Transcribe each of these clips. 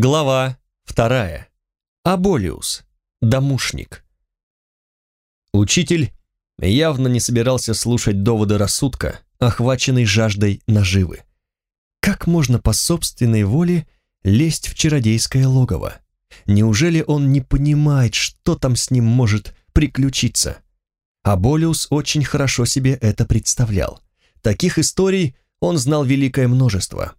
Глава вторая. Аболиус. Домушник. Учитель явно не собирался слушать доводы рассудка, охваченный жаждой наживы. Как можно по собственной воле лезть в чародейское логово? Неужели он не понимает, что там с ним может приключиться? Аболиус очень хорошо себе это представлял. Таких историй он знал великое множество.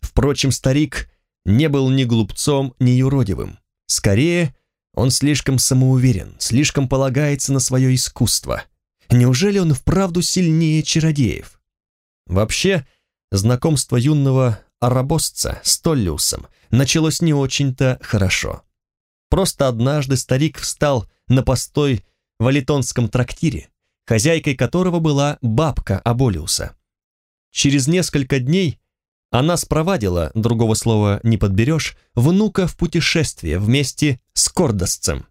Впрочем, старик не был ни глупцом, ни юродивым. Скорее, он слишком самоуверен, слишком полагается на свое искусство. Неужели он вправду сильнее чародеев? Вообще, знакомство юного арабосца с Толлиусом началось не очень-то хорошо. Просто однажды старик встал на постой в Алитонском трактире, хозяйкой которого была бабка Аболиуса. Через несколько дней она спровадила, другого слова не подберешь, внука в путешествие вместе с Кордосцем.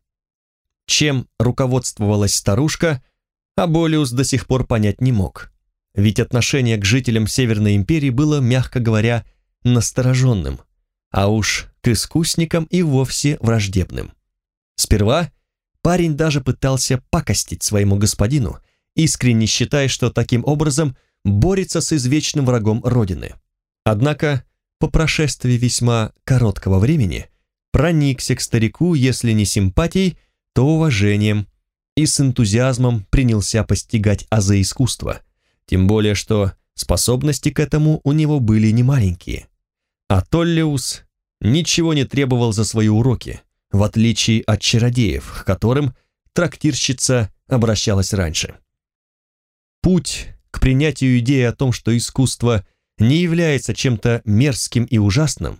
Чем руководствовалась старушка, Аболиус до сих пор понять не мог. Ведь отношение к жителям Северной империи было, мягко говоря, настороженным, а уж к искусникам и вовсе враждебным. Сперва парень даже пытался пакостить своему господину, искренне считая, что таким образом борется с извечным врагом Родины. Однако, по прошествии весьма короткого времени, проникся к старику, если не симпатией, то уважением, и с энтузиазмом принялся постигать азы искусства, тем более что способности к этому у него были немаленькие. А Толлиус ничего не требовал за свои уроки, в отличие от чародеев, к которым трактирщица обращалась раньше. Путь к принятию идеи о том, что искусство не является чем-то мерзким и ужасным,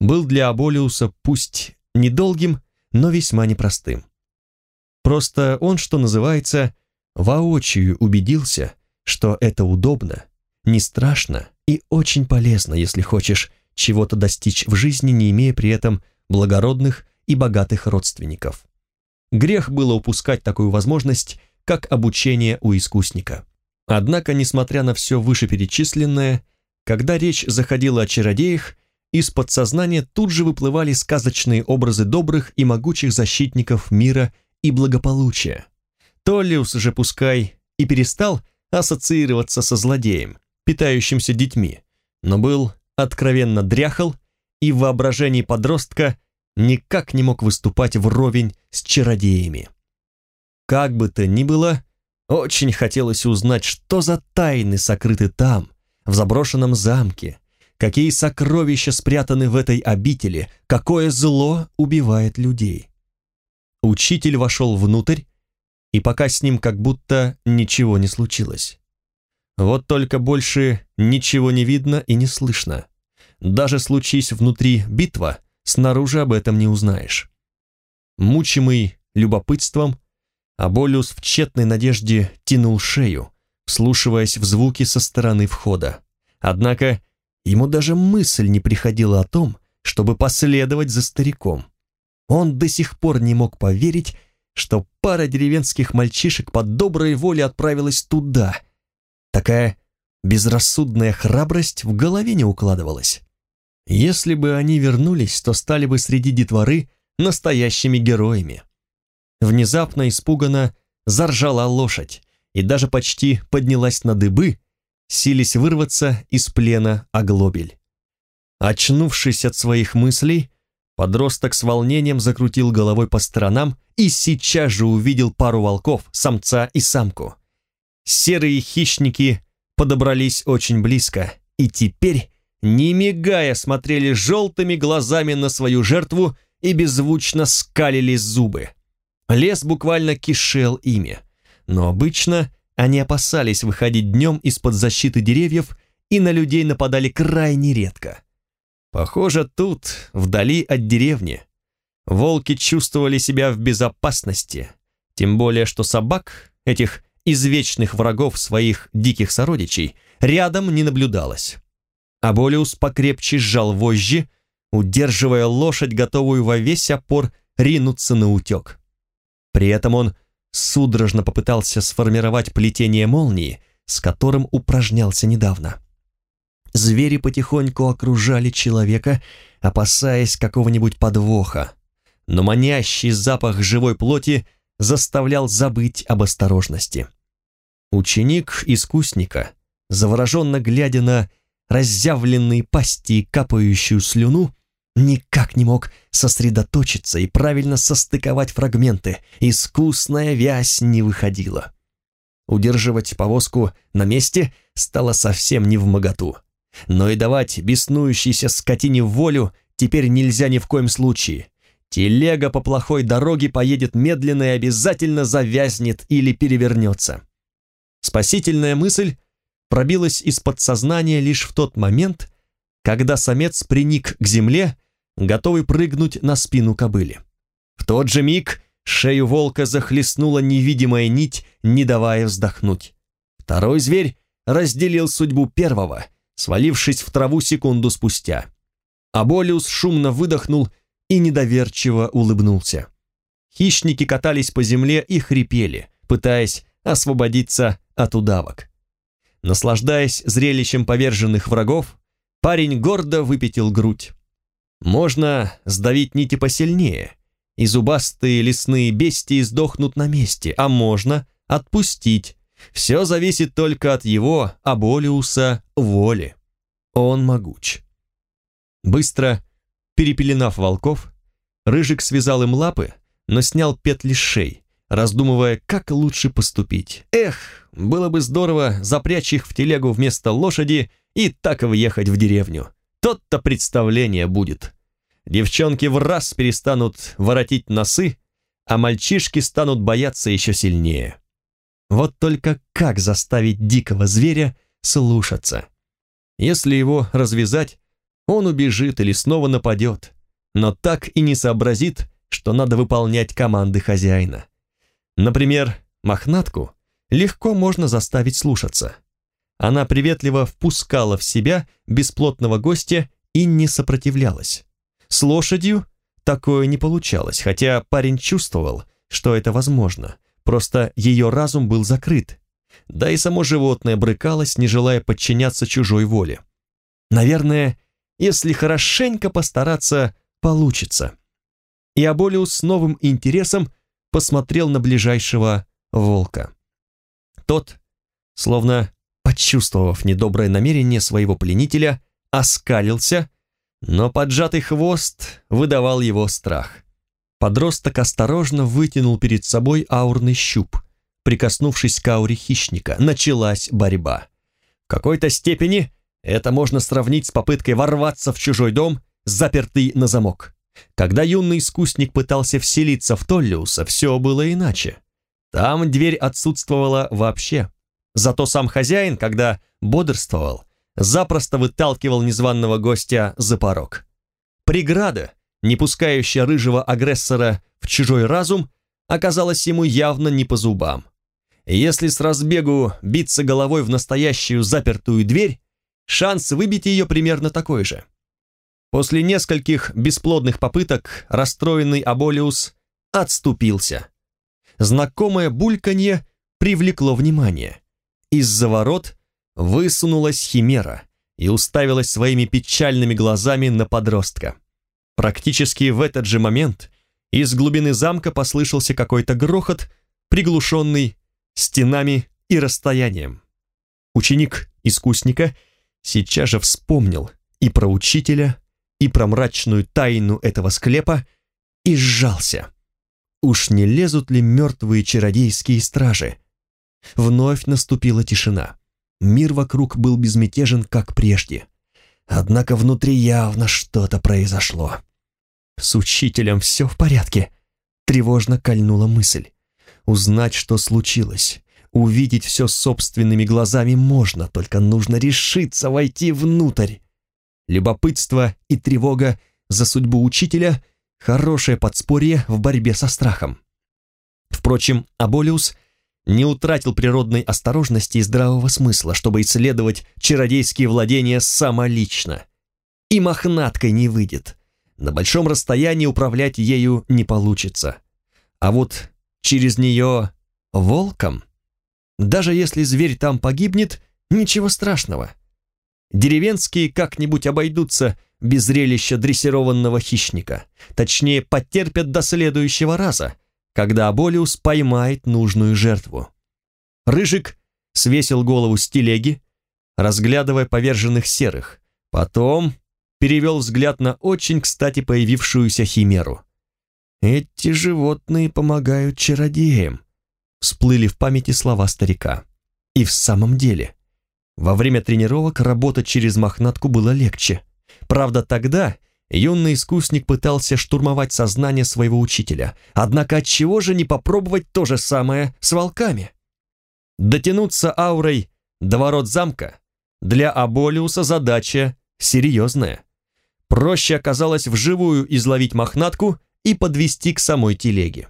был для Аболиуса пусть недолгим, но весьма непростым. Просто он, что называется, воочию убедился, что это удобно, не страшно и очень полезно, если хочешь чего-то достичь в жизни, не имея при этом благородных и богатых родственников. Грех было упускать такую возможность, как обучение у искусника. Однако, несмотря на все вышеперечисленное, когда речь заходила о чародеях, из подсознания тут же выплывали сказочные образы добрых и могучих защитников мира и благополучия. Толлиус же пускай и перестал ассоциироваться со злодеем, питающимся детьми, но был откровенно дряхал и в воображении подростка никак не мог выступать вровень с чародеями. Как бы то ни было, очень хотелось узнать, что за тайны сокрыты там, в заброшенном замке, какие сокровища спрятаны в этой обители, какое зло убивает людей. Учитель вошел внутрь, и пока с ним как будто ничего не случилось. Вот только больше ничего не видно и не слышно. Даже случись внутри битва, снаружи об этом не узнаешь. Мучимый любопытством, Аболиус в тщетной надежде тянул шею, вслушиваясь в звуки со стороны входа. Однако ему даже мысль не приходила о том, чтобы последовать за стариком. Он до сих пор не мог поверить, что пара деревенских мальчишек под доброй волей отправилась туда. Такая безрассудная храбрость в голове не укладывалась. Если бы они вернулись, то стали бы среди детворы настоящими героями. Внезапно испуганно заржала лошадь, и даже почти поднялась на дыбы, сились вырваться из плена оглобель. Очнувшись от своих мыслей, подросток с волнением закрутил головой по сторонам и сейчас же увидел пару волков, самца и самку. Серые хищники подобрались очень близко и теперь, не мигая, смотрели желтыми глазами на свою жертву и беззвучно скалили зубы. Лес буквально кишел ими но обычно они опасались выходить днем из-под защиты деревьев и на людей нападали крайне редко. Похоже, тут, вдали от деревни, волки чувствовали себя в безопасности, тем более что собак, этих извечных врагов своих диких сородичей, рядом не наблюдалось. Аболиус покрепче сжал вожжи, удерживая лошадь, готовую во весь опор ринуться на утек. При этом он судорожно попытался сформировать плетение молнии, с которым упражнялся недавно. Звери потихоньку окружали человека, опасаясь какого-нибудь подвоха, но манящий запах живой плоти заставлял забыть об осторожности. Ученик искусника, завороженно глядя на разъявленные пасти и капающую слюну, никак не мог сосредоточиться и правильно состыковать фрагменты, искусная вязь не выходила. Удерживать повозку на месте стало совсем не в моготу. Но и давать беснующейся скотине волю теперь нельзя ни в коем случае. Телега по плохой дороге поедет медленно и обязательно завязнет или перевернется. Спасительная мысль пробилась из подсознания лишь в тот момент, когда самец приник к земле, готовый прыгнуть на спину кобыли. В тот же миг шею волка захлестнула невидимая нить, не давая вздохнуть. Второй зверь разделил судьбу первого, свалившись в траву секунду спустя. Аболиус шумно выдохнул и недоверчиво улыбнулся. Хищники катались по земле и хрипели, пытаясь освободиться от удавок. Наслаждаясь зрелищем поверженных врагов, парень гордо выпятил грудь. Можно сдавить нити посильнее, и зубастые лесные бестии сдохнут на месте, а можно отпустить. Все зависит только от его, Аболиуса, воли. Он могуч. Быстро перепеленав волков, Рыжик связал им лапы, но снял петли с шеи, раздумывая, как лучше поступить. Эх, было бы здорово запрячь их в телегу вместо лошади и так въехать в деревню. Тот-то представление будет. Девчонки в раз перестанут воротить носы, а мальчишки станут бояться еще сильнее. Вот только как заставить дикого зверя слушаться? Если его развязать, он убежит или снова нападет, но так и не сообразит, что надо выполнять команды хозяина. Например, мохнатку легко можно заставить слушаться. Она приветливо впускала в себя бесплотного гостя и не сопротивлялась. С лошадью такое не получалось, хотя парень чувствовал, что это возможно, просто ее разум был закрыт, да и само животное брыкалось, не желая подчиняться чужой воле. Наверное, если хорошенько постараться, получится. И Аболиус с новым интересом посмотрел на ближайшего волка. Тот, словно почувствовав недоброе намерение своего пленителя, оскалился, но поджатый хвост выдавал его страх. Подросток осторожно вытянул перед собой аурный щуп. Прикоснувшись к ауре хищника, началась борьба. В какой-то степени это можно сравнить с попыткой ворваться в чужой дом, запертый на замок. Когда юный искусник пытался вселиться в Толлиуса, все было иначе. Там дверь отсутствовала вообще. Зато сам хозяин, когда бодрствовал, запросто выталкивал незваного гостя за порог. Преграда, не пускающая рыжего агрессора в чужой разум, оказалась ему явно не по зубам. Если с разбегу биться головой в настоящую запертую дверь, шанс выбить ее примерно такой же. После нескольких бесплодных попыток расстроенный Аболиус отступился. Знакомое бульканье привлекло внимание. Из-за ворот высунулась химера и уставилась своими печальными глазами на подростка. Практически в этот же момент из глубины замка послышался какой-то грохот, приглушенный стенами и расстоянием. Ученик искусника сейчас же вспомнил и про учителя, и про мрачную тайну этого склепа и сжался. Уж не лезут ли мертвые чародейские стражи? Вновь наступила тишина. Мир вокруг был безмятежен, как прежде. Однако внутри явно что-то произошло. С учителем все в порядке. Тревожно кольнула мысль. Узнать, что случилось. Увидеть все собственными глазами можно, только нужно решиться войти внутрь. Любопытство и тревога за судьбу учителя – хорошее подспорье в борьбе со страхом. Впрочем, Аболиус не утратил природной осторожности и здравого смысла, чтобы исследовать чародейские владения самолично. И мохнаткой не выйдет. На большом расстоянии управлять ею не получится. А вот через нее волком, даже если зверь там погибнет, ничего страшного. Деревенские как-нибудь обойдутся без зрелища дрессированного хищника. Точнее, потерпят до следующего раза, когда Аболиус поймает нужную жертву. Рыжик свесил голову с телеги, разглядывая поверженных серых. Потом перевел взгляд на очень кстати появившуюся химеру. «Эти животные помогают чародеям», всплыли в памяти слова старика. И в самом деле, во время тренировок работать через мохнатку было легче. Правда, тогда юный искусник пытался штурмовать сознание своего учителя. Однако отчего же не попробовать то же самое с волками? Дотянуться аурой до ворот замка для Аболиуса задача серьезная. Проще оказалось вживую изловить мохнатку и подвести к самой телеге.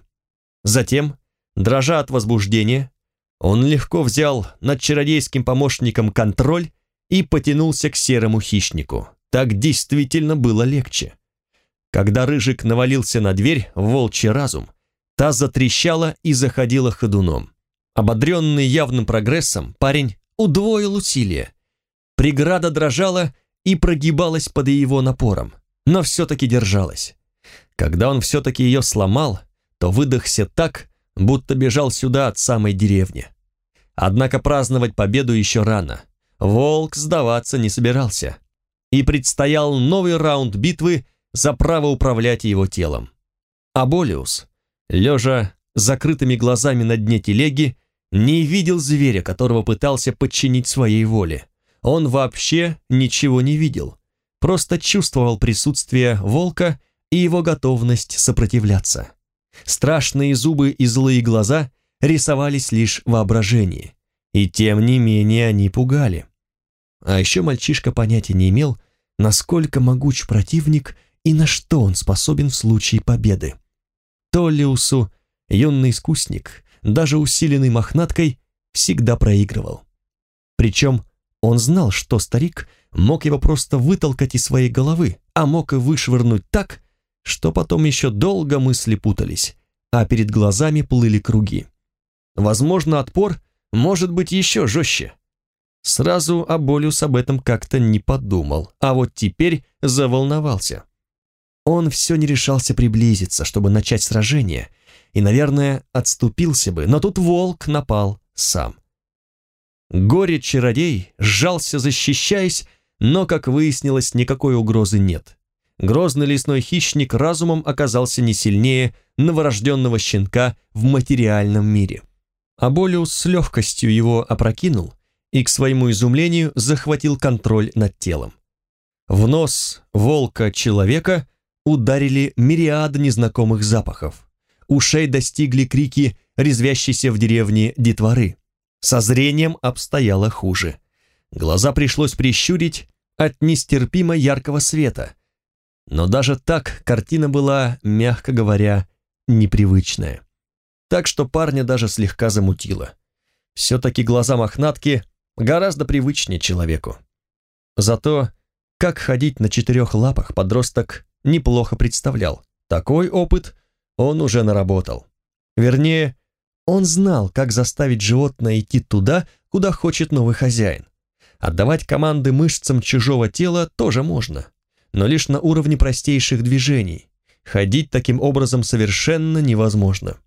Затем, дрожа от возбуждения, он легко взял над чародейским помощником контроль и потянулся к серому хищнику. Так действительно было легче. Когда Рыжик навалился на дверь волчий разум, та затрещала и заходила ходуном. Ободренный явным прогрессом, парень удвоил усилия. Преграда дрожала и прогибалась под его напором, но все-таки держалась. Когда он все-таки ее сломал, то выдохся так, будто бежал сюда от самой деревни. Однако праздновать победу еще рано. Волк сдаваться не собирался. И предстоял новый раунд битвы за право управлять его телом. Аболиус, лежа закрытыми глазами на дне телеги, не видел зверя, которого пытался подчинить своей воле. Он вообще ничего не видел, просто чувствовал присутствие волка и его готовность сопротивляться. Страшные зубы и злые глаза рисовались лишь воображении, и тем не менее они пугали. А еще мальчишка понятия не имел, насколько могуч противник и на что он способен в случае победы. Толлиусу, юный искусник, даже усиленный мохнаткой, всегда проигрывал. Причем он знал, что старик мог его просто вытолкать из своей головы, а мог и вышвырнуть так, что потом еще долго мысли путались, а перед глазами плыли круги. Возможно, отпор может быть еще жестче. Сразу Аболюс об этом как-то не подумал, а вот теперь заволновался. Он все не решался приблизиться, чтобы начать сражение, и, наверное, отступился бы, но тут волк напал сам. Горе-чародей сжался, защищаясь, но, как выяснилось, никакой угрозы нет. Грозный лесной хищник разумом оказался не сильнее новорожденного щенка в материальном мире. Аболиус с легкостью его опрокинул и, к своему изумлению, захватил контроль над телом. В нос волка-человека ударили мириады незнакомых запахов. Ушей достигли крики резвящейся в деревне детворы. Со зрением обстояло хуже. Глаза пришлось прищурить от нестерпимо яркого света. Но даже так картина была, мягко говоря, непривычная. Так что парня даже слегка замутило. Все-таки глаза мохнатки гораздо привычнее человеку. Зато, как ходить на четырех лапах подросток неплохо представлял. Такой опыт он уже наработал. Вернее, он знал, как заставить животное идти туда, куда хочет новый хозяин. Отдавать команды мышцам чужого тела тоже можно, но лишь на уровне простейших движений. Ходить таким образом совершенно невозможно.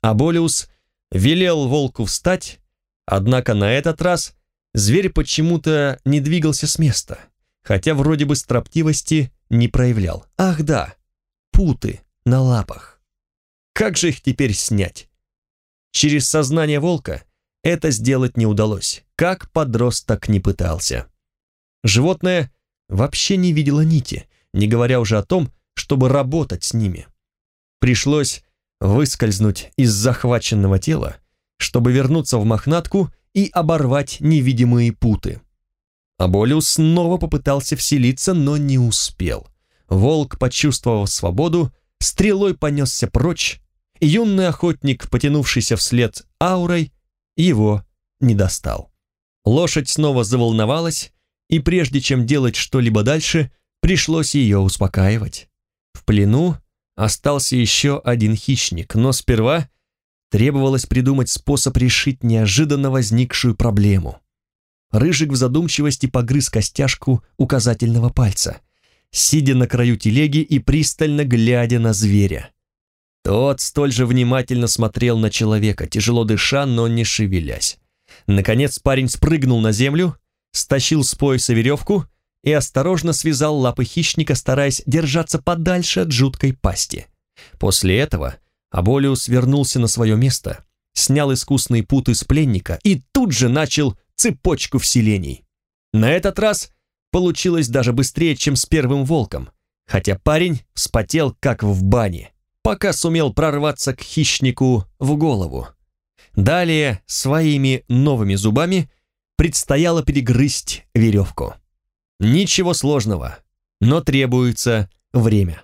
Аболиус велел волку встать, однако на этот раз зверь почему-то не двигался с места, хотя вроде бы строптивости не проявлял. Ах да, путы на лапах. Как же их теперь снять? Через сознание волка это сделать не удалось, как подросток не пытался. Животное вообще не видело нити, не говоря уже о том, чтобы работать с ними. Пришлось выскользнуть из захваченного тела, чтобы вернуться в мохнатку и оборвать невидимые путы. Аболиус снова попытался вселиться, но не успел. Волк, почувствовав свободу, стрелой понесся прочь, юный охотник, потянувшийся вслед аурой, его не достал. Лошадь снова заволновалась, и прежде чем делать что-либо дальше, пришлось ее успокаивать. В плену остался еще один хищник, но сперва требовалось придумать способ решить неожиданно возникшую проблему. Рыжик в задумчивости погрыз костяшку указательного пальца, сидя на краю телеги и пристально глядя на зверя. Тот столь же внимательно смотрел на человека, тяжело дыша, но не шевелясь. Наконец парень спрыгнул на землю, стащил с пояса веревку и осторожно связал лапы хищника, стараясь держаться подальше от жуткой пасти. После этого Аболиус вернулся на свое место, снял искусные путы с пленника и тут же начал цепочку вселений. На этот раз получилось даже быстрее, чем с первым волком, хотя парень вспотел, как в бане, пока сумел прорваться к хищнику в голову. Далее своими новыми зубами предстояло перегрызть веревку. Ничего сложного, но требуется время.